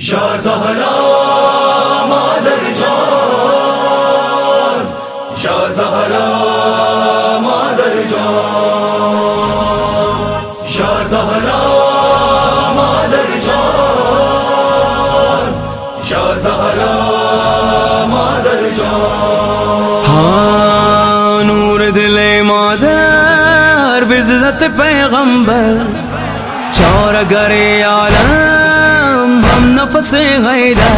شاہ زہرا، مادر جان۔ شاہ زہرا، مادر جان۔ شاہ زہرا، مادر جان۔ شاہ زہرا، مادر جان۔ ہاں نور دل مادر، بزت پیغمبر۔ چور گرے عالم نفس غیرہ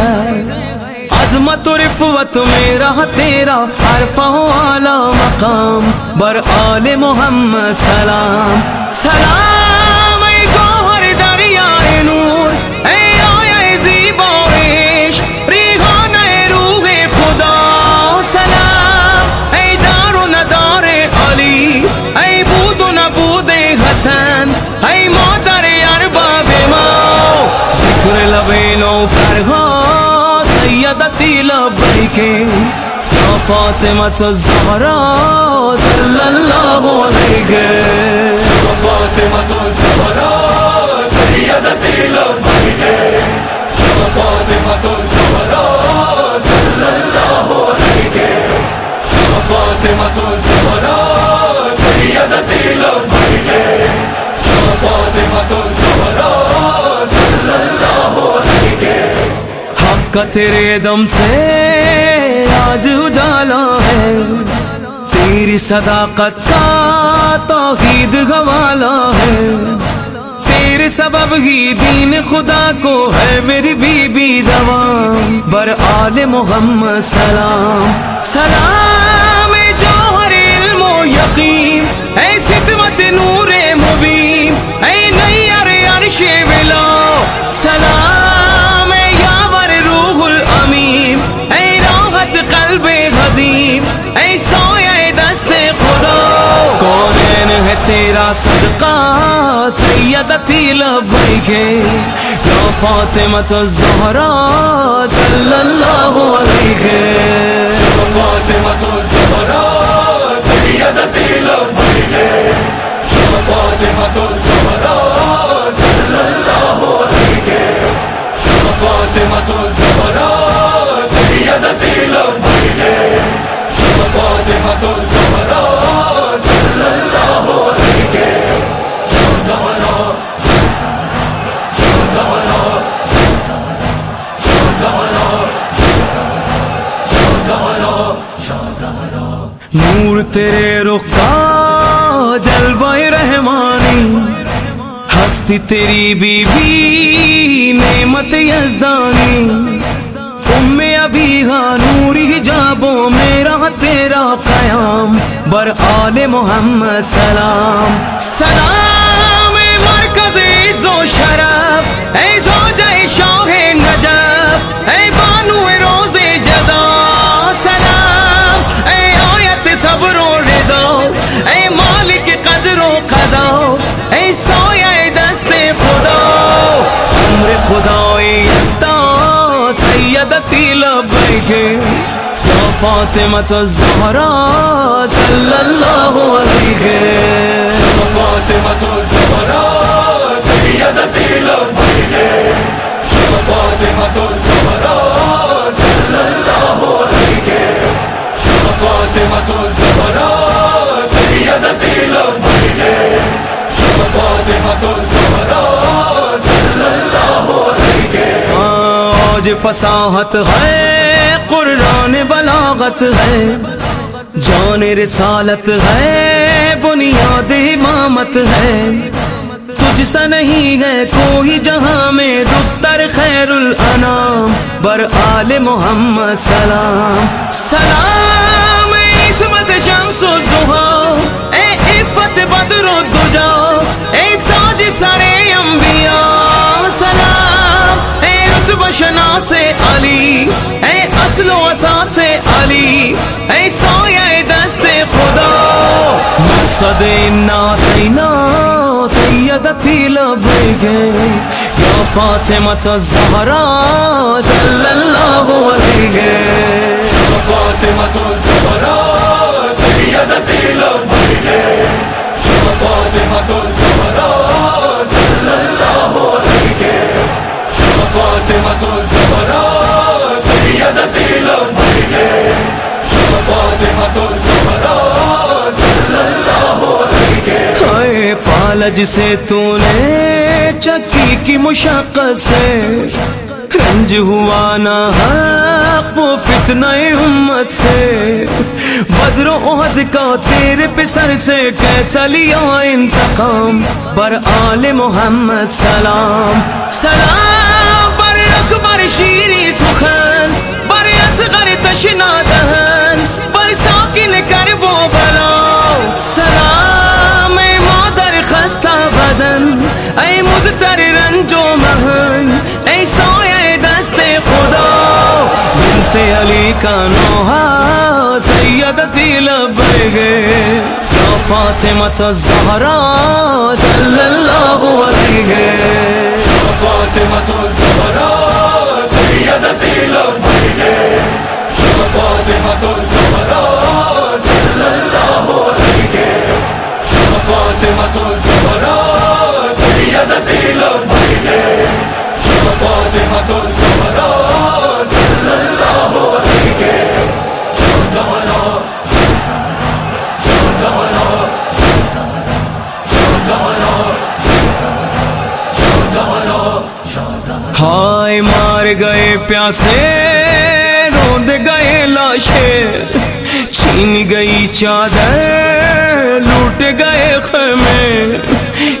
عظمت و رفوت میرا، تیرا عرفہ اعلی مقام، بر آل محمد سلام سلام۔ سیدتی لبیکے یا فاطمة الزهراء صلی اللہ علیہ۔ فاطمة الزهراء سيدتي لبيك يا فاطمة الزهراء صلى الله عليك يا فاطمة الزهراء سيدتي لبيك کا تیرے دم سے آج اجالا ہے۔ تیری صداقت کا توحید گوالا ہے۔ تیرے سبب ہی دین خدا کو ہے میری بی بی دوام بر آل محمد سلام۔ سلام، جوہر علم و یقین۔ اے تیرا صدقہ سیدتی لبیک یا فاطمة الزہراء صلی اللہ علیہ یا فاطمہ فاطمة الزهراء سيدتي لبيك يا فاطمة الزهراء نور تیرے رخ کا جلوہ رحمانی، ہستی تیری بی بی نعمت یزدانی۔ ام ابھی ہاں نوری حجابوں میرا تیرا قیام، بر آل محمد سلام۔ سلام، مرکز عز و شرف اے زوجہ شاہ لبیک یا فاطمة آج فصاحت ہے، قرآن بلاغت ہے۔ جان رسالت ہے، بنیاد امامت ہے۔ تجھ سا نہیں ہے کوئی جہاں میں دختر خیر الانام۔ بر آل محمد سلام۔ سلام، عصمت شمس و زہا اے عفت بدر و دجا اے تاج سر انبیاء۔ علی، اے اصل و اساس علی، اے سایہ دست خدا۔ مقصد ناتینا سیدتی لبیک یا فاطمة الزہراء صلی اللہ علیہ۔ يا فاطمة الزهراء سيدتي شوف فاطمة الزهراء صلى الله پالا جسے تو نے چکی کی مشقت سے۔ رنج ہوا نہ حق فتنہ امت سے۔ بدر عہد کا تیرے پسر سے کیسا لیا انتقام؟ بر آل محمد سلام سلام۔ اکبر شیری سخن بر اصغر تشنا دہن بر ساکن کر وہ بلا۔ سلام اے مادر خستہ بدن، اے مزتر رنجو مہن، اے سایہ دست خدا۔ بنت علی کا نوحا سیدتی لبگے یا فاطمة الزہرا صلی اللہ علیہ۔ فاطمة الزهراء سيدتي لبيك يا فاطمة الزهراء صلى الله عليك يا فاطمة الزهراء سيدتي لبيك يا فاطمة الزهراء صلى الله عليك يا زهراء يا زهراء زهراء ہائے مار گئے پیاسے، روند گئے لاشے۔ چھین گئی چادر، لوٹ گئے خیمے۔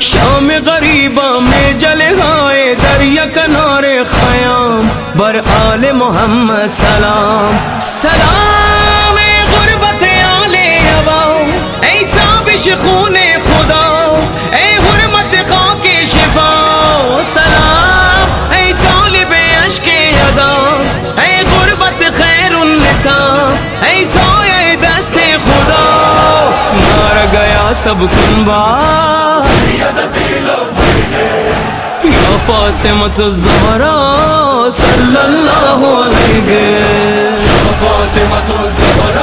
شام غریبہ میں جلے ہائے دریا کنارے خیام۔ بر آل محمد سلام۔ سلام غربت آل عوام۔ اے تابش خون خدا۔ اے حرمت خاک شفا۔ سلام۔ ایسا ایسا اے دست خدا، مار گیا سب کنبا سيدتي لبيك یا فاطمة الزہرا صلی اللہ علیہ۔ فاطمت فاطمة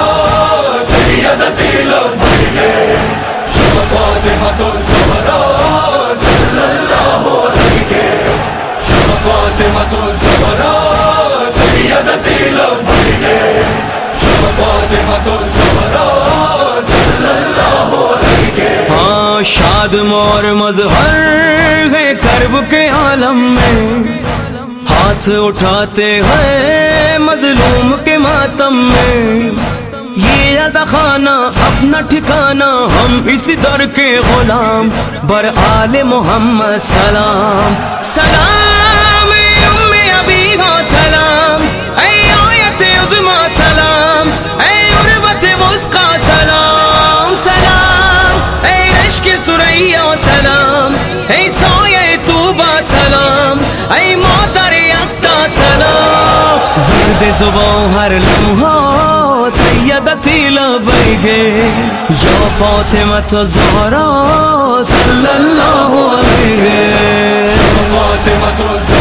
شاد مور مظہر ہے کرب کے عالم میں۔ ہاتھ اٹھاتے ہیں مظلوم کے ماتم میں۔ یہ خانہ، اپنا ٹھکانہ، ہم اسی در کے غلام۔ بر آل محمد سلام۔ سلام، اے ام ابیہا سلام۔ اے آیت عظمہ سلام۔ اے عروت وسقا سلام سریا سلام. اے سایہ توبہ سلام. اے مادر یکتا سلام. ورد زبان ہر لمحہ سیدتی لبیگے یا فاطمت زہرہ صلی اللہ علیہ یا فاطمت زہرہ